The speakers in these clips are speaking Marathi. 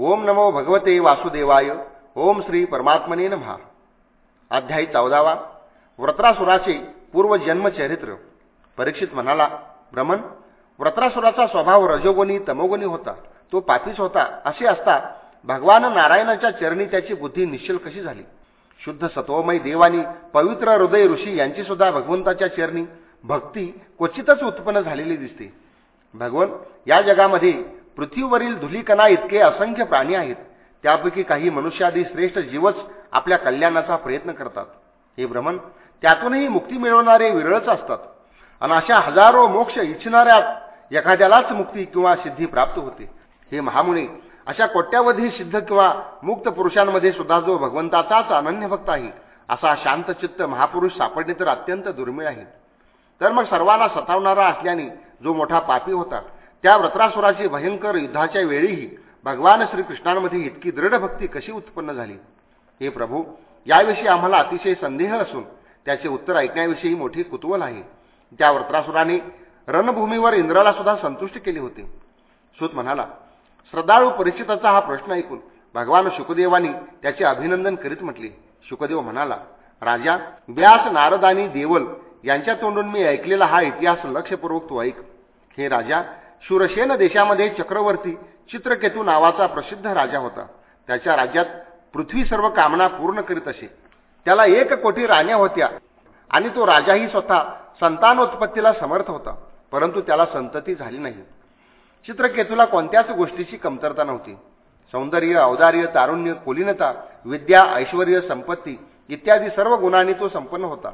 ओम नमो भगवते वासुदेवाय. ओम श्री परमात्मने नमहा अध्यायी चौदावा. व्रत्रासुराचे पूर्वजन्मचरित्र. परीक्षित म्हणाला भ्रमण व्रत्रासुराचा स्वभाव रजोगुणी तमोगुणी होता. तो पापीच होता. असे असता भगवान नारायणाच्या चरणी त्याची बुद्धी निश्चल कशी झाली? शुद्ध सत्वमय देवानी पवित्र हृदय ऋषी यांची सुद्धा भगवंताच्या चरणी भक्ती क्वचितच उत्पन्न झालेली दिसते. भगवन या जगामध्ये पृथ्वीवरील धुलीकणा इतके असंख्य प्राणी आहेत. त्यापैकी काही मनुष्यादी श्रेष्ठ जीवच आपल्या कल्याणाचा प्रयत्न करतात. हे भ्रमण त्यातूनही मुक्ती मिळवणारे विरळच असतात. आणि अशा हजारो मोक्ष इच्छिणाऱ्या एखाद्यालाच मुक्ती किंवा सिद्धी प्राप्त होते. हे महामुळे अशा कोट्यावधी सिद्ध किंवा मुक्त पुरुषांमध्ये सुद्धा जो भगवंताचाच अनन्य भक्त आहे असा शांतचित्त महापुरुष सापडणे तर अत्यंत दुर्मिळ आहे. तर मग सर्वांना सतावणारा असल्याने जो मोठा पापी होता त्या व्रत्रासुराची भयंकर युद्धाच्या वेळीही भगवान श्रीकृष्णांमध्ये इतकी दृढ भक्ती कशी उत्पन्न झाली? हे प्रभू याविषयी आम्हाला अतिशय संदेह असून त्याचे उत्तर ऐकण्याविषयी मोठी कुतूहल आहे. त्या व्रत्रासुराने रणभूमीवर इंद्राला सुद्धा संतुष्ट केले होते. सुत म्हणाला श्रद्धाळू परिचिताचा हा प्रश्न ऐकून भगवान शुकदेवानी त्याचे अभिनंदन करीत म्हटले. शुकदेव म्हणाला राजा व्यास नारद आणि देवल यांच्या तोंडून मी ऐकलेला हा इतिहास लक्षपूर्वक तू ऐक. हे राजा शूरसेन देशामध्ये चक्रवर्ती चित्रकेतू नावाचा प्रसिद्ध राजा होता. त्याच्या राज्यात पृथ्वी सर्व कामना पूर्ण करीत असे. त्याला एक कोटी राण्या होत्या आणि तो राजाही स्वतः संतानोत्पत्तीला समर्थ होता परंतु त्याला संतती झाली नाही. चित्रकेतूला कोणत्याच गोष्टीची कमतरता नव्हती. सौंदर्य औदार्य तारुण्य कुलीनता विद्या ऐश्वर संपत्ती इत्यादी सर्व गुणांनी तो संपन्न होता.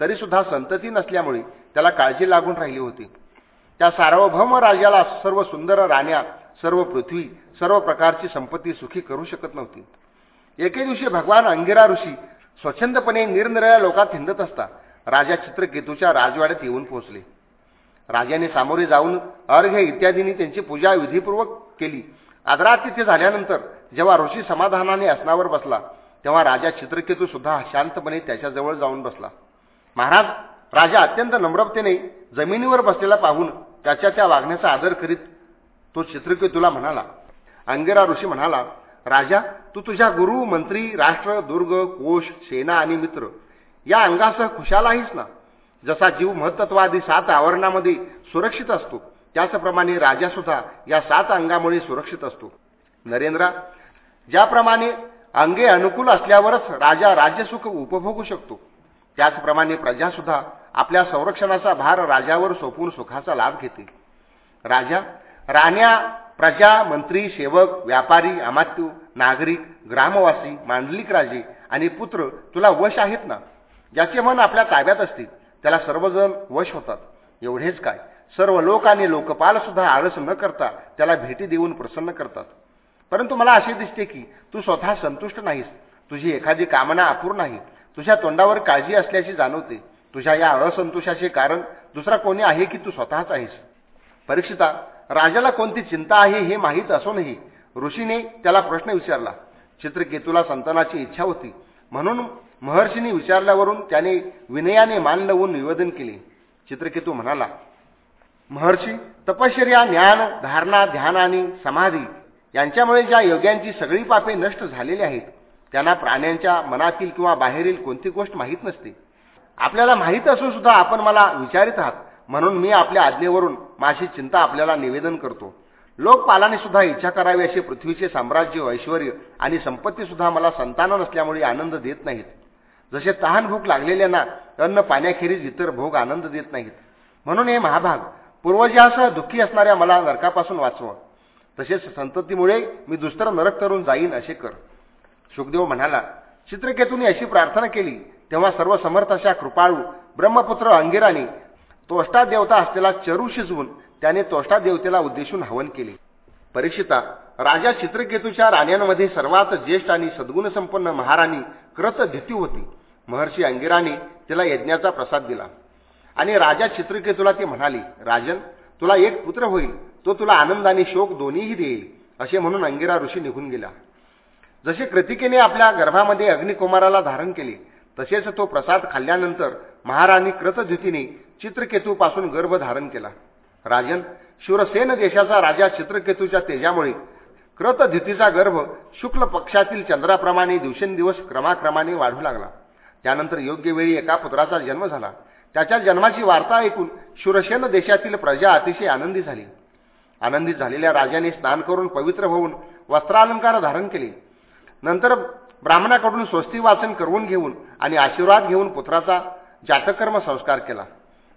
तरीसुद्धा संतती नसल्यामुळे त्याला काळजी लागून राहिली होती. त्या सार्वभौम राजाला सर्व सुंदर राण्या सर्व पृथ्वी सर्व प्रकारची संपत्ती सुखी करू शकत नव्हती. एके दिवशी भगवान अंगिरा ऋषी स्वच्छंदपणे निरनिराळ्या लोकात हिंदत असता राजा चित्रकेतूच्या राजवाड्यात येऊन पोहोचले. राजाने सामोरे जाऊन अर्घ्य इत्यादींनी त्यांची पूजा विधीपूर्वक केली. आदरातिथ्य झाल्यानंतर जेव्हा ऋषी समाधानाने आसनावर बसला तेव्हा राजा चित्रकेतू सुद्धा शांतपणे त्याच्याजवळ जाऊन बसला. महाराज राजा अत्यंत नम्रतेने जमिनीवर बसलेला पाहून त्याच्या त्या वागण्याचा आदर करीत तो चित्रकेतूला म्हणाला अंगेरा ऋषी म्हणाला राजा तू तुझ्या गुरु मंत्री राष्ट्र दुर्ग कोश सेना आणि मित्र या अंगासह खुशाल आहेस ना? जसा जीव महत्त्वादी सात आवरणामध्ये सुरक्षित असतो त्याचप्रमाणे राजा सुद्धा या सात अंगामुळे सुरक्षित असतो. नरेंद्रा ज्याप्रमाणे अंगे अनुकूल असल्यावरच राजा राज्यसुख उपभोगू शकतो त्याचप्रमाणे प्रजासुद्धा आपल्या संरक्षणाचा भार राजावर सोपून सुखाचा लाभ घेते. राजा राण्या प्रजा मंत्री सेवक व्यापारी अमात्यू नागरिक ग्रामवासी मांडलिक राजे आणि पुत्र तुला वश आहेत ना? ज्याचे मन आपल्या ताब्यात असते त्याला सर्वजण वश होतात. एवढेच काय? सर्व लोक आणि लोकपाल सुद्धा आळस न करता त्याला भेटी देऊन प्रसन्न करतात. परंतु मला असे दिसते की तू स्वतः संतुष्ट नाहीस. तुझी एखादी कामना अपूर्ण नाही तुझ्या तोंडावर काळजी असल्याची जाणवते. तुझ्या या असंतोषाचे कारण दुसरा कोणी आहे की तू स्वतःच आहेस? परीक्षिता राजाला कोणती चिंता आहे हे माहीत असूनही ऋषीने त्याला प्रश्न विचारला. चित्रकेतूला संतानाची इच्छा होती. म्हणून महर्षीने विचारल्यावरून त्याने विनयाने मान लावून निवेदन केले. चित्रकेतू म्हणाला महर्षी तपश्चर्या ज्ञान धारणा ध्यान आणि समाधी यांच्यामुळे ज्या योग्यांची सगळी पापे नष्ट झालेली आहेत त्यांना प्राण्यांच्या मनातील किंवा बाहेरील कोणती गोष्ट माहीत नसते. आपल्याला माहीत असून सुद्धा आपण मला विचारित आहात. म्हणून मी आपल्या आज्ञेवरून माझी चिंता आपल्याला निवेदन करतो. लोकपालाने सुद्धा इच्छा करावी असे पृथ्वीचे साम्राज्य ऐश्वर आणि संपत्ती सुद्धा मला संतान नसल्यामुळे आनंद देत नाहीत. जसे तहान भूक लागलेल्यांना अन्न पाण्याखेरीज इतर भोग आनंद देत नाहीत. म्हणून हे महाभाग पूर्वजासह दुःखी असणाऱ्या मला नरकापासून वाचवा. तसेच संततीमुळे मी दुसरं नरक करून जाईन असे कर. सुखदेव म्हणाला चित्रकेतूने अशी प्रार्थना केली तेव्हा सर्व समर्थ अशा कृपाळू ब्रह्मपुत्र अंगिराने तोष्टा देवता असलेला चरू शिजवून त्याने तोष्टा देवतेला उद्देशून हवन केले. परीक्षिता राजा चित्रकेतूच्या राण्यांमध्ये सर्वात ज्येष्ठ आणि सद्गुणसंपन्न महाराणी कृत होती. महर्षी अंगिराने तिला यज्ञाचा प्रसाद दिला. आणि राजा चित्रकेतूला ते म्हणाले राजन तुला एक पुत्र होईल तो तुला आनंद आणि शोक दोन्हीही देईल असे म्हणून अंगिरा ऋषी निघून गेला. जसे कृतिकेने आपल्या गर्भामध्ये अग्निकुमाराला धारण केले तसेच तो प्रसाद खाल्ल्यानंतर महाराणी कृतद्युतीने चित्रकेतूपासून गर्भ धारण केला. राजन शूरसेन देशाचा राजा चित्रकेतूच्या तेजामुळे क्रतधितीचा गर्भ शुक्ल पक्षातील चंद्राप्रमाणे दिवसेंदिवस क्रमाक्रमाने वाढू लागला. त्यानंतर योग्य वेळी एका पुत्राचा जन्म झाला. त्याच्या जन्माची वार्ता ऐकून शूरसेन देशातील प्रजा अतिशय आनंदी झाली. आनंदित झालेल्या राजाने स्नान करून पवित्र होऊन वस्त्रालंकार धारण केले. नंतर ब्राह्मणाकडून स्वस्ती वाचन करून घेऊन आणि आशीर्वाद घेऊन पुत्राचा जातकर्म संस्कार केला.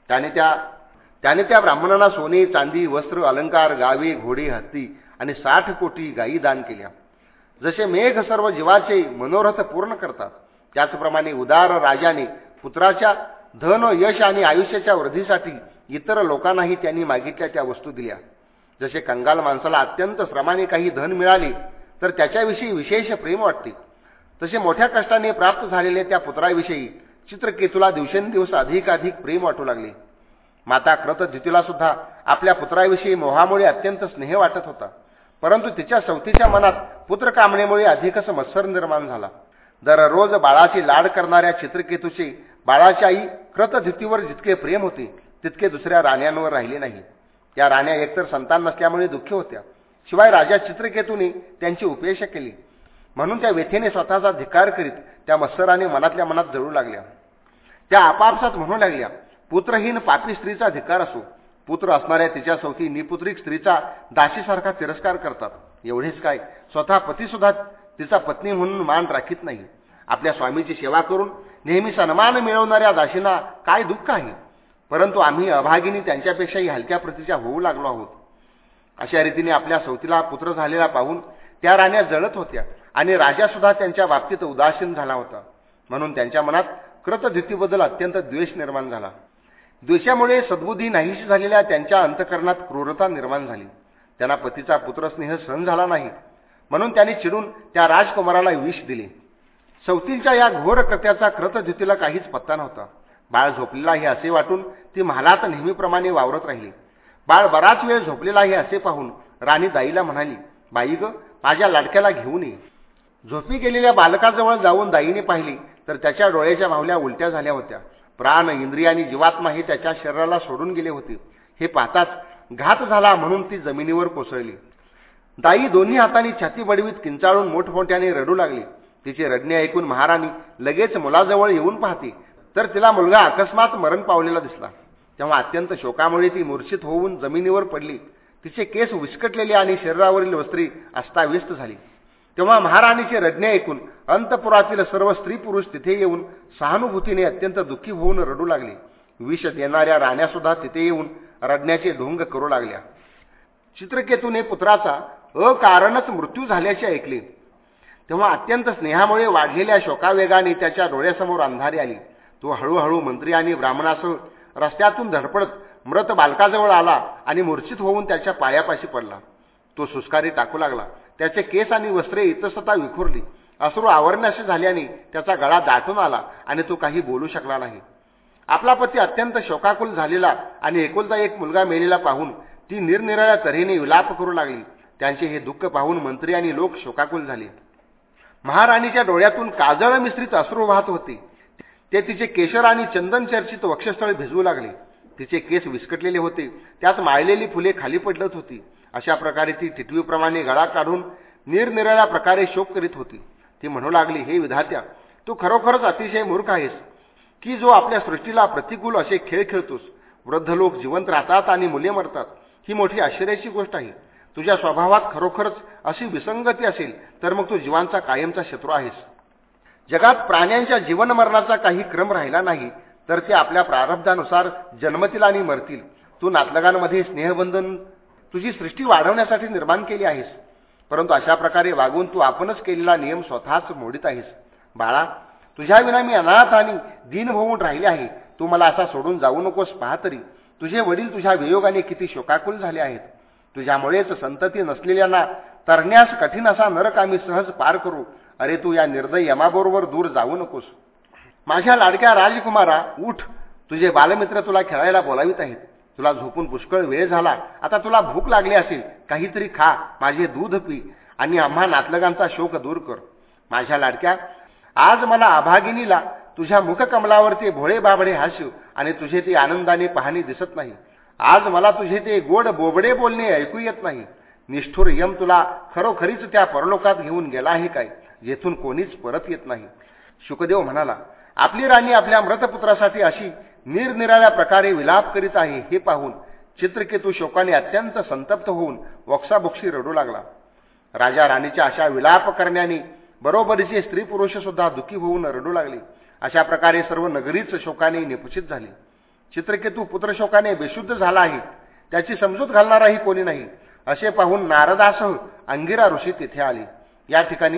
त्याने त्या त्याने त्या ब्राह्मणांना सोने चांदी वस्त्र अलंकार गावे घोडे हत्ती आणि साठ कोटी गायी दान केल्या. जसे मेघ सर्व जीवाचे मनोरथ पूर्ण करतात त्याचप्रमाणे उदार राजाने पुत्राच्या धन यश आणि आयुष्याच्या वृद्धीसाठी इतर लोकांनाही त्यांनी मागितल्या त्या वस्तू दिल्या. जसे कंगाल माणसाला अत्यंत श्रमाने काही धन मिळाले तर त्याच्याविषयी विशेष प्रेम वाटते. तसे मोठ्या कष्टाने प्राप्त झालेल्या त्या पुत्राविषयी चित्रकेतूला दिवसेंदिवस अधिकाधिक प्रेम वाटू लागले. माता क्रतद्युतीला सुद्धा आपल्या पुत्राविषयी मोहामुळे अत्यंत स्नेह वाटत होता. परंतु तिच्या सवतीच्या मनात पुत्र कामणेमुळे अधिकच मत्सर निर्माण झाला. दररोज बाळाची लाड करणाऱ्या चित्रकेतूचे बाळाच्या आई क्रतद्युतीवर जितके प्रेम होते तितके दुसऱ्या राण्यांवर राहिले नाही. या राण्या एकतर संतान नसल्यामुळे दुःखी होत्या. शिवाय राजा चित्रकेतूने त्यांची उपेक्षा केली. म्हणून त्या व्यथेने स्वतःचा धिकार करीत त्या मत्सराने मनातल्या मनात जळू लागल्या. त्या आपापसात म्हणू लागल्या पुत्रहीन पापी स्त्रीचा धिकार असो. पुत्र असणाऱ्या तिच्या सौती निपुत्रिक स्त्रीचा दाशीसारखा तिरस्कार करतात. एवढेच काय स्वतः पतीसुद्धा तिचा पत्नी म्हणून मान राखीत नाही. आपल्या स्वामीची सेवा करून नेहमी सन्मान मिळवणाऱ्या दाशींना काय दुःख आहे? परंतु आम्ही अभागिनी त्यांच्यापेक्षाही हलक्या प्रतीच्या होऊ लागलो आहोत. अशा रीतीने आपल्या सौतीला पुत्र झालेला पाहून त्या राण्या जळत होत्या आणि राजासुद्धा त्यांच्या बाबतीत उदासीन झाला होता. म्हणून त्यांच्या मनात कृतधुतीबद्दल अत्यंत द्वेष निर्माण झाला. द्वेषामुळे सद्बुद्धी नाहीशी झालेल्या त्यांच्या अंतकरणात क्रूरता निर्माण झाली. त्यांना पतीचा पुत्रस्नेह सहन झाला नाही. म्हणून त्यांनी चिडून त्या राजकुमाराला विष दिले. सवतींच्या या घोर कृत्याचा कृतधुतीला काहीच पत्ता नव्हता. बाळ झोपलेला आहे असे वाटून ती महालात नेहमीप्रमाणे वावरत राहिली. बाळ बराच वेळ झोपलेला आहे असे पाहून राणी दाईला म्हणाली बाई ग माझ्या लाडक्याला घेऊन ये. झोपी गेलेल्या बालकाजवळ जाऊन दाईने पाहिली तर त्याच्या डोळ्याच्या भावल्या उलट्या झाल्या होत्या. प्राण इंद्रिय आणि जीवात्मा हे त्याच्या शरीराला सोडून गेले होते. हे पाहताच घात झाला म्हणून ती जमिनीवर कोसळली. दाई दोन्ही हातांनी छाती बडवीत किंचाळून मोठमोठ्याने रडू लागली. तिचे रडणे ऐकून महाराणी लगेच मुलाजवळ येऊन पाहते तर तिला मुलगा अकस्मात मरण पावलेला दिसला. तेव्हा अत्यंत शोकामुळे ती मूर्छित होऊन जमिनीवर पडली. तिचे केस विस्कटलेले आणि शरीरावरील वस्त्री अस्ताव्यस्त झाली. तेव्हा महाराणीचे रडणे ऐकून अंतपुरातील सर्व स्त्री पुरुष तिथे येऊन सहानुभूतीने अत्यंत दुःखी होऊन रडू लागले. विष देणाऱ्या राण्यासुद्धा तिथे येऊन रडण्याचे ढोंग करू लागल्या. चित्रकेतूने पुत्राचा अकारणच मृत्यू झाल्याचे ऐकले. तेव्हा अत्यंत स्नेहामुळे वाढलेल्या शोकावेगाने त्याच्या डोळ्यासमोर अंधारी आली. तो हळूहळू मंत्री आणि ब्राह्मणासह रस्त्यातून धडपडत मृत बालकाजवळ आला आणि मूर्छित होऊन त्याच्या पायापाशी पडला. तो सुस्कारी टाकू लागला. त्याचे केस आणि वस्त्रे इतस्तता विखुरली. असरू आवरण्याशी झाल्याने त्याचा गळा दाटून आला आणि तो काही बोलू शकला नाही. आपला पती अत्यंत शोकाकुल झालेला आणि एकुलता एक मुलगा मेलेला पाहून ती निरनिराळ्या तऱ्हेने विलाप करू लागली. त्यांचे हे दुःख पाहून मंत्री आणि लोक शोकाकुल झाले. महाराणीच्या डोळ्यातून काजळ मिश्रित अश्रू वाहत होते. ते तिचे केशर आणि चंदन चर्चित वक्षस्थळ भिजवू लागले. तिचे केस विस्कटलेले होते. त्यात माळलेली फुले खाली पडलत होती. अशा प्रकारे ती टिटवीप्रमाणे गळा काढून निरनिराळ्या प्रकारे शोक करीत होती. ती म्हणू लागली हे विधात्या तू खरोखरच अतिशय मूर्ख आहेस. की जो आपल्या सृष्टीला प्रतिकूल असे खेळ खेळतोस? वृद्ध लोक जिवंत राहतात आणि मुले मरतात. ही मोठी आश्चर्याची गोष्ट आहे. तुझ्या स्वभावात खरोखरच अशी विसंगती असेल तर मग तू जीवांचा कायमचा शत्रू आहेस. जगात प्राण्यांच्या जीवनमरणाचा काही क्रम राहिला नाही तर ते आपल्या प्रारब्धानुसार जन्मतील आणि मरतील. तू नातलगांमध्ये स्नेहबंधन तुझी सृष्टी वाढवण्यासाठी निर्माण केली आहेस. परंतु अशा प्रकारे वागून तू आपणच केलेला नियम स्वतःच मोडीत आहेस. बाळा तुझ्या विना मी अनाथ आणि दीन होऊन राहिले आहे. तू मला असा सोडून जाऊ नकोस पहा तरी. तुझे वडील तुझ्या वियोगाने किती शोकाकुल झाले आहेत. तुझ्यामुळेच संतती नसलेल्यांना तरण्यास कठीण असा नरक आम्ही सहज पार करू. अरे तू या निर्दय यमाबरोबर दूर जाऊ नकोस. माझ्या लाडक्या राजकुमारा उठ. तुझे बालमित्र तुला खेळायला बोलावित आहेत. तुला झोपून पुष्कळ वेळ झाला. आता तुला भूक लागली असेल काहीतरी खा. माझे दूध पी आणि आम्हा नातलगांचा शोक दूर कर. माझ्या लाडक्या आज मला अभागिनीला तुझ्या मुखकमलावरती भोळे बाबडे हसू आणि तुझे ते आनंदाने पाहणी दिसत नाही. आज मला तुझे ते गोड बोबडे बोलणे ऐकू येत नाही. निष्ठुर यम तुला खरोखरीच त्या परलोकात घेऊन गेला आहे काय? येथून कोणीच परत येत नाही. शुकदेव म्हणाला आपली राणी आपल्या मृतपुत्रासाठी अशी निरनिराळ्या प्रकारे विलाप करीत आहे हे पाहून चित्रकेतू शोकाने अत्यंत संतप्त होऊन वक्साबोक्षी रडू लागला. राजा राणीच्या अशा विलाप करण्याने बरोबरीचे स्त्री पुरुष सुद्धा दुखी होऊन रडू लागले. अशा प्रकारे सर्व नगरीच शोकाने निपुचित झाली. चित्रकेतू पुत्रशोकाने बेशुद्ध झाला आहे. त्याची समजूत घालणाराही कोणी नाही. असे पाहून नारदासह अंगिरा ऋषी तिथे आले. या ठिकाणी